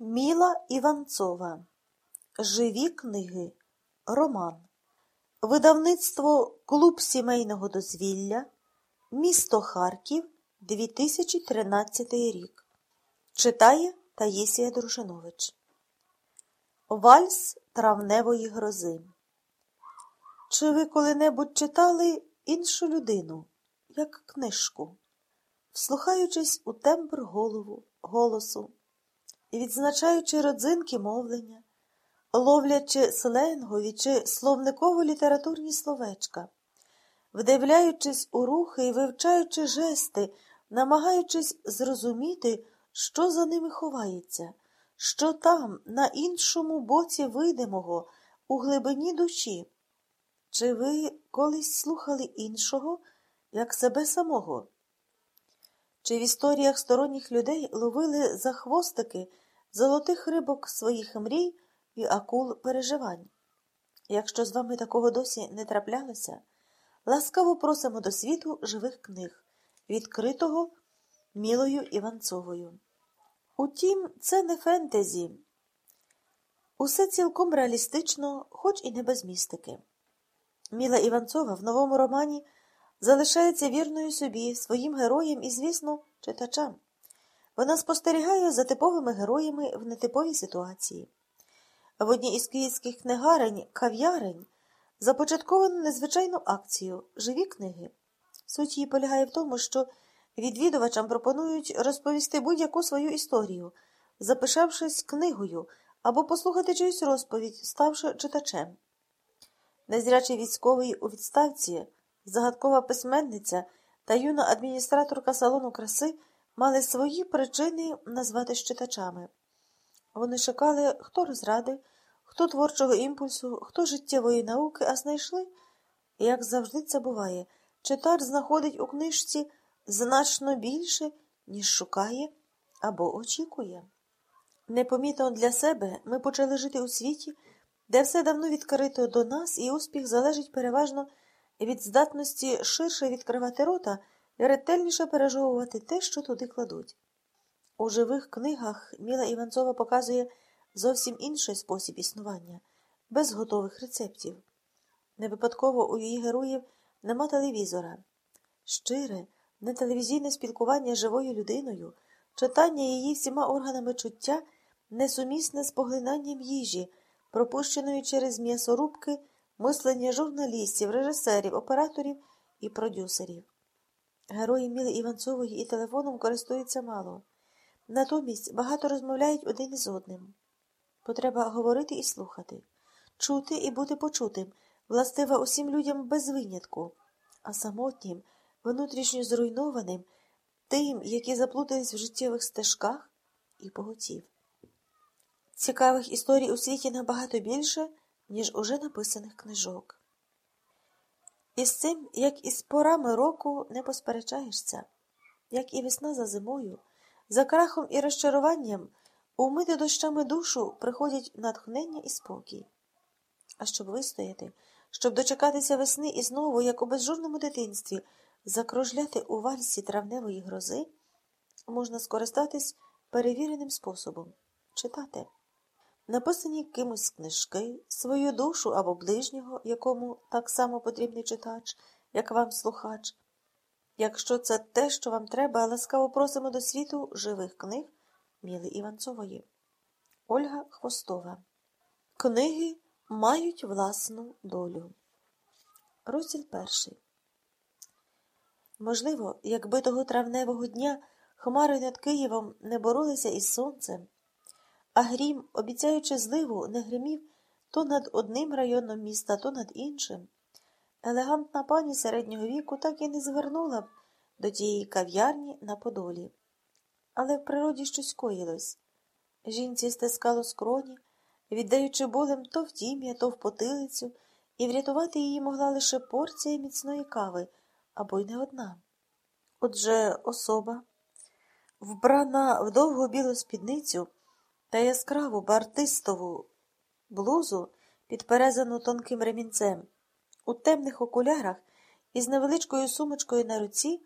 Міла Іванцова. Живі книги. Роман. Видавництво Клуб сімейного дозвілля. Місто Харків. 2013 рік. Читає Таїсія Дружинович. Вальс травневої грози. Чи ви коли-небудь читали іншу людину, як книжку, вслухаючись у тембр голову, голосу, відзначаючи родзинки мовлення, ловлячи сленгові чи словниково-літературні словечка, вдивляючись у рухи і вивчаючи жести, намагаючись зрозуміти, що за ними ховається, що там, на іншому боці видимого, у глибині душі. Чи ви колись слухали іншого, як себе самого? Чи в історіях сторонніх людей ловили за хвостики золотих рибок своїх мрій і акул переживань? Якщо з вами такого досі не траплялося, ласкаво просимо до світу живих книг, відкритого Мілою Іванцовою. Утім, це не фентезі. Усе цілком реалістично, хоч і не без містики. Міла Іванцова в новому романі залишається вірною собі, своїм героям і, звісно, читачам. Вона спостерігає за типовими героями в нетиповій ситуації. В одній із київських книгарень кав'ярень започатковано незвичайну акцію Живі книги. Суть її полягає в тому, що відвідувачам пропонують розповісти будь-яку свою історію, запишавшись книгою або послухати чиюсь розповідь, ставши читачем. Незрячий військовий у відставці, загадкова письменниця та юна адміністраторка салону краси мали свої причини назвати читачами. Вони шукали хто розради, хто творчого імпульсу, хто життєвої науки, а знайшли, як завжди це буває, читач знаходить у книжці значно більше, ніж шукає або очікує. Непомітно для себе ми почали жити у світі де все давно відкрито до нас, і успіх залежить переважно від здатності ширше відкривати рота і ретельніше пережовувати те, що туди кладуть. У живих книгах Міла Іванцова показує зовсім інший спосіб існування, без готових рецептів. Не випадково у її героїв нема телевізора. Щире, не телевізійне спілкування живою людиною, читання її всіма органами чуття несумісне з поглинанням їжі пропущеної через м'ясорубки мислення журналістів, режисерів, операторів і продюсерів. Герої Міли Іванцової і телефоном користуються мало. Натомість багато розмовляють один із одним. Потреба говорити і слухати, чути і бути почутим, властива усім людям без винятку, а самотнім, внутрішньо зруйнованим, тим, які заплутались в життєвих стежках і поготів. Цікавих історій у світі набагато більше, ніж уже написаних книжок. І з цим, як і з порами року, не посперечаєшся, як і весна за зимою, за крахом і розчаруванням умити дощами душу приходять натхнення і спокій. А щоб вистояти, щоб дочекатися весни і знову, як у безжурному дитинстві, закружляти у вальсі травневої грози, можна скористатись перевіреним способом читати написані кимось книжки, свою душу або ближнього, якому так само потрібний читач, як вам слухач. Якщо це те, що вам треба, ласкаво просимо до світу живих книг Міли Іванцової. Ольга Хвостова. Книги мають власну долю. Розділ перший. Можливо, якби того травневого дня хмари над Києвом не боролися із сонцем а грім, обіцяючи зливу, не гримів то над одним районом міста, то над іншим. Елегантна пані середнього віку так і не звернула б до тієї кав'ярні на Подолі. Але в природі щось коїлось. Жінці стискало скроні, віддаючи болем то в тім'я, то в потилицю, і врятувати її могла лише порція міцної кави або й не одна. Отже особа, вбрана в довгу білу спідницю, та яскраву бартистову блузу, підперезану тонким ремінцем, у темних окулярах із невеличкою сумочкою на руці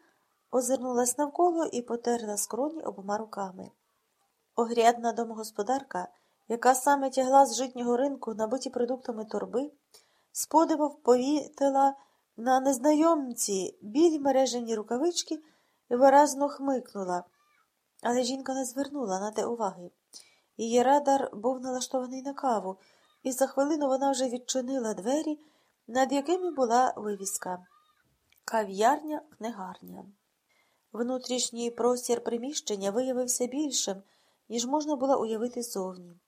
озирнулась навколо і потерла скроні обома руками. Огрядна домогосподарка, яка саме тягла з житнього ринку набиті продуктами торби, з подивом повітила на незнайомці білі мережені рукавички і виразно хмикнула. Але жінка не звернула на те уваги. Її радар був налаштований на каву, і за хвилину вона вже відчинила двері, над якими була вивіска Кав'ярня книгарня. Внутрішній простір приміщення виявився більшим, ніж можна було уявити зовні.